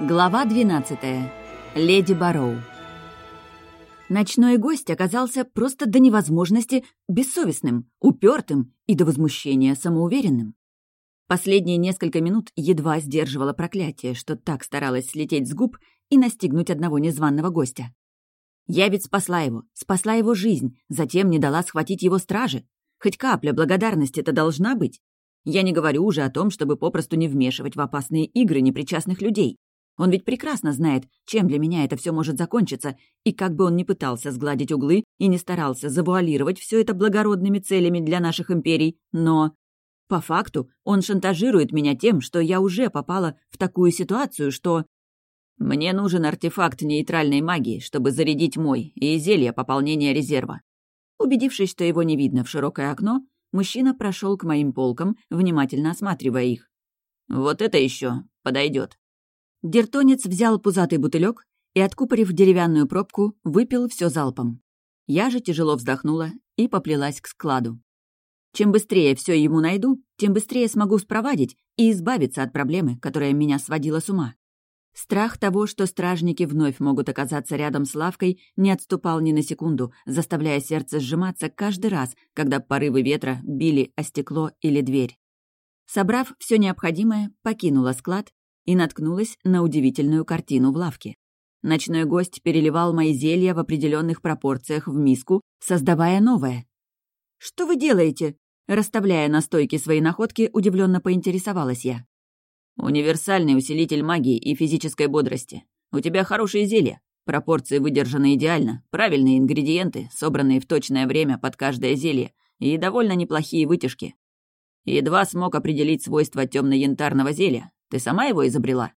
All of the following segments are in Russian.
Глава 12. Леди Бароу. Ночной гость оказался просто до невозможности бессовестным, упертым и до возмущения самоуверенным. Последние несколько минут едва сдерживала проклятие, что так старалась слететь с губ и настигнуть одного незваного гостя. Я ведь спасла его, спасла его жизнь, затем не дала схватить его стражи. Хоть капля благодарности-то должна быть. Я не говорю уже о том, чтобы попросту не вмешивать в опасные игры непричастных людей. Он ведь прекрасно знает, чем для меня это все может закончиться, и как бы он ни пытался сгладить углы и не старался завуалировать все это благородными целями для наших империй, но... По факту он шантажирует меня тем, что я уже попала в такую ситуацию, что... Мне нужен артефакт нейтральной магии, чтобы зарядить мой, и зелье пополнения резерва. Убедившись, что его не видно в широкое окно, мужчина прошел к моим полкам, внимательно осматривая их. «Вот это еще подойдет. Дертонец взял пузатый бутылек и, откупорив деревянную пробку, выпил все залпом. Я же тяжело вздохнула и поплелась к складу. Чем быстрее все ему найду, тем быстрее смогу спровадить и избавиться от проблемы, которая меня сводила с ума. Страх того, что стражники вновь могут оказаться рядом с лавкой, не отступал ни на секунду, заставляя сердце сжиматься каждый раз, когда порывы ветра били о стекло или дверь. Собрав все необходимое, покинула склад и наткнулась на удивительную картину в лавке. Ночной гость переливал мои зелья в определенных пропорциях в миску, создавая новое. «Что вы делаете?» Расставляя на стойке свои находки, удивленно поинтересовалась я. «Универсальный усилитель магии и физической бодрости. У тебя хорошие зелья. Пропорции выдержаны идеально, правильные ингредиенты, собранные в точное время под каждое зелье, и довольно неплохие вытяжки. Едва смог определить свойства темно-янтарного зелья, ты сама его изобрела?»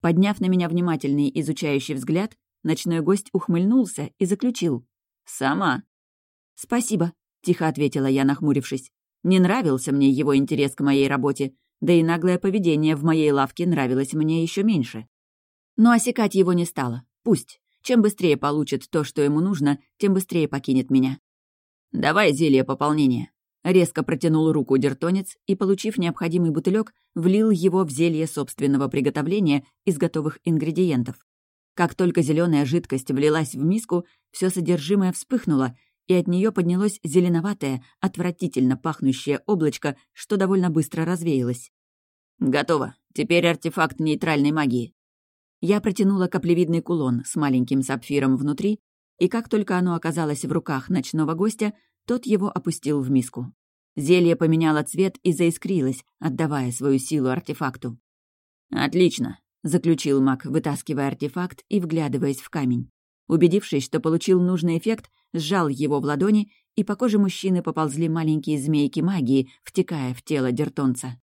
Подняв на меня внимательный изучающий взгляд, ночной гость ухмыльнулся и заключил. «Сама». «Спасибо», — тихо ответила я, нахмурившись. Не нравился мне его интерес к моей работе, да и наглое поведение в моей лавке нравилось мне еще меньше. Но осекать его не стало. Пусть. Чем быстрее получит то, что ему нужно, тем быстрее покинет меня. «Давай зелье пополнения», Резко протянул руку дертонец и, получив необходимый бутылек, влил его в зелье собственного приготовления из готовых ингредиентов. Как только зеленая жидкость влилась в миску, все содержимое вспыхнуло, и от нее поднялось зеленоватое, отвратительно пахнущее облачко, что довольно быстро развеялось. «Готово. Теперь артефакт нейтральной магии». Я протянула каплевидный кулон с маленьким сапфиром внутри, и как только оно оказалось в руках ночного гостя, тот его опустил в миску. Зелье поменяло цвет и заискрилось, отдавая свою силу артефакту. «Отлично», — заключил маг, вытаскивая артефакт и вглядываясь в камень. Убедившись, что получил нужный эффект, сжал его в ладони, и по коже мужчины поползли маленькие змейки магии, втекая в тело дертонца.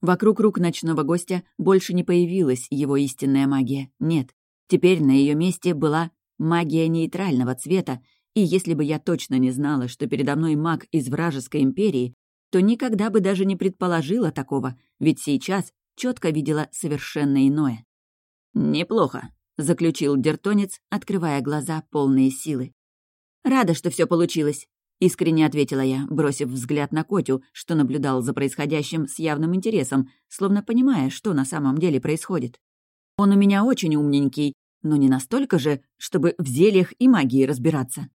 Вокруг рук ночного гостя больше не появилась его истинная магия. Нет. Теперь на ее месте была магия нейтрального цвета, и если бы я точно не знала, что передо мной маг из вражеской империи, то никогда бы даже не предположила такого, ведь сейчас четко видела совершенно иное. «Неплохо», — заключил Дертонец, открывая глаза, полные силы. «Рада, что все получилось», — искренне ответила я, бросив взгляд на Котю, что наблюдал за происходящим с явным интересом, словно понимая, что на самом деле происходит. «Он у меня очень умненький, но не настолько же, чтобы в зельях и магии разбираться».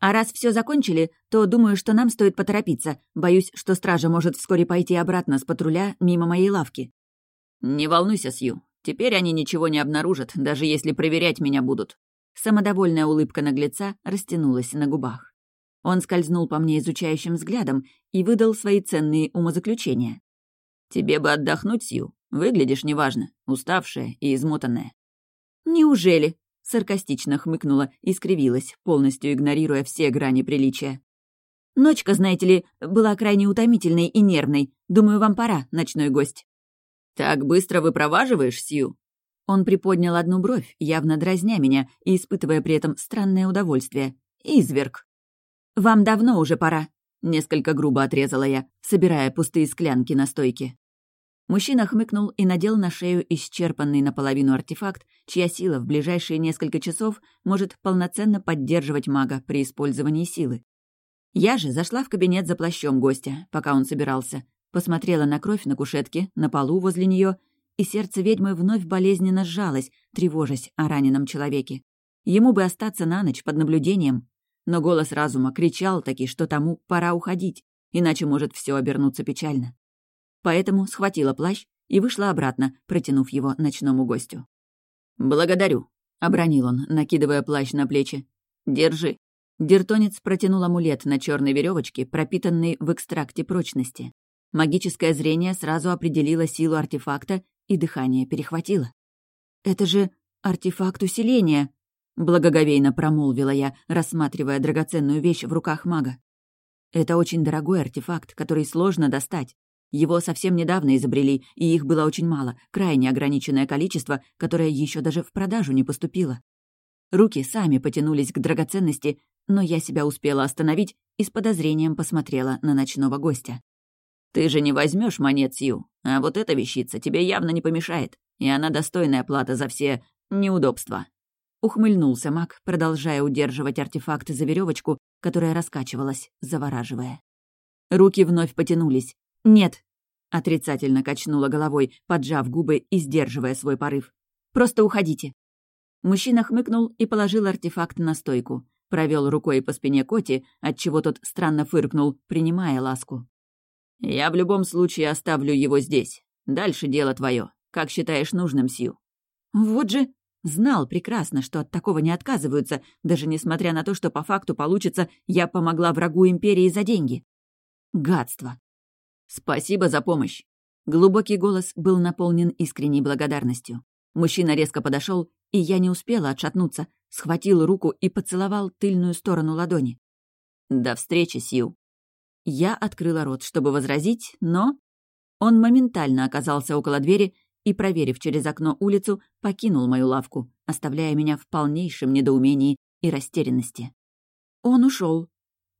А раз все закончили, то думаю, что нам стоит поторопиться. Боюсь, что стража может вскоре пойти обратно с патруля мимо моей лавки. Не волнуйся, Сью. Теперь они ничего не обнаружат, даже если проверять меня будут. Самодовольная улыбка наглеца растянулась на губах. Он скользнул по мне изучающим взглядом и выдал свои ценные умозаключения. «Тебе бы отдохнуть, Сью. Выглядишь неважно, уставшая и измотанная». «Неужели?» Саркастично хмыкнула и скривилась, полностью игнорируя все грани приличия. «Ночка, знаете ли, была крайне утомительной и нервной. Думаю, вам пора, ночной гость». «Так быстро выпроваживаешь, Сью?» Он приподнял одну бровь, явно дразня меня и испытывая при этом странное удовольствие. «Изверг». «Вам давно уже пора», — несколько грубо отрезала я, собирая пустые склянки на стойке. Мужчина хмыкнул и надел на шею исчерпанный наполовину артефакт, чья сила в ближайшие несколько часов может полноценно поддерживать мага при использовании силы. Я же зашла в кабинет за плащом гостя, пока он собирался, посмотрела на кровь на кушетке, на полу возле нее и сердце ведьмы вновь болезненно сжалось, тревожась о раненом человеке. Ему бы остаться на ночь под наблюдением. Но голос разума кричал таки, что тому пора уходить, иначе может все обернуться печально. Поэтому схватила плащ и вышла обратно, протянув его ночному гостю. «Благодарю», — обронил он, накидывая плащ на плечи. «Держи». Дертонец протянул амулет на черной веревочке, пропитанный в экстракте прочности. Магическое зрение сразу определило силу артефакта, и дыхание перехватило. «Это же артефакт усиления», — благоговейно промолвила я, рассматривая драгоценную вещь в руках мага. «Это очень дорогой артефакт, который сложно достать. Его совсем недавно изобрели, и их было очень мало, крайне ограниченное количество, которое еще даже в продажу не поступило. Руки сами потянулись к драгоценности, но я себя успела остановить и с подозрением посмотрела на ночного гостя. «Ты же не возьмешь монет Сью, а вот эта вещица тебе явно не помешает, и она достойная плата за все неудобства». Ухмыльнулся маг, продолжая удерживать артефакт за веревочку, которая раскачивалась, завораживая. Руки вновь потянулись. «Нет», — отрицательно качнула головой, поджав губы и сдерживая свой порыв. «Просто уходите». Мужчина хмыкнул и положил артефакт на стойку. Провел рукой по спине Коти, отчего тот странно фыркнул, принимая ласку. «Я в любом случае оставлю его здесь. Дальше дело твое. Как считаешь нужным, Сью?» «Вот же...» Знал прекрасно, что от такого не отказываются, даже несмотря на то, что по факту получится, я помогла врагу Империи за деньги. Гадство. «Спасибо за помощь». Глубокий голос был наполнен искренней благодарностью. Мужчина резко подошел, и я не успела отшатнуться, схватил руку и поцеловал тыльную сторону ладони. «До встречи, Сью». Я открыла рот, чтобы возразить, но... Он моментально оказался около двери и, проверив через окно улицу, покинул мою лавку, оставляя меня в полнейшем недоумении и растерянности. Он ушел.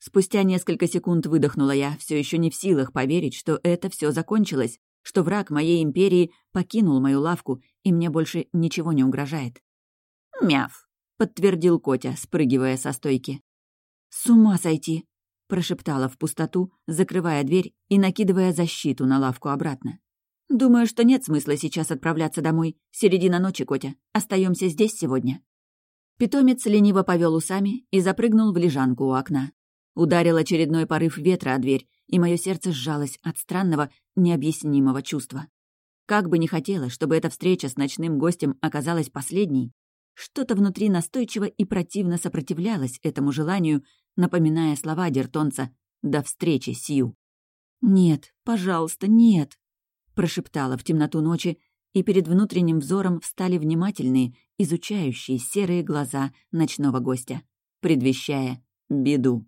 Спустя несколько секунд выдохнула я, все еще не в силах поверить, что это все закончилось, что враг моей империи покинул мою лавку, и мне больше ничего не угрожает. «Мяв», — подтвердил Котя, спрыгивая со стойки. «С ума сойти!» — прошептала в пустоту, закрывая дверь и накидывая защиту на лавку обратно. «Думаю, что нет смысла сейчас отправляться домой. Середина ночи, Котя. Остаемся здесь сегодня». Питомец лениво повел усами и запрыгнул в лежанку у окна. Ударил очередной порыв ветра о дверь, и мое сердце сжалось от странного, необъяснимого чувства. Как бы не хотелось, чтобы эта встреча с ночным гостем оказалась последней, что-то внутри настойчиво и противно сопротивлялось этому желанию, напоминая слова Дертонца «До встречи, Сью». «Нет, пожалуйста, нет!» прошептала в темноту ночи, и перед внутренним взором встали внимательные, изучающие серые глаза ночного гостя, предвещая беду.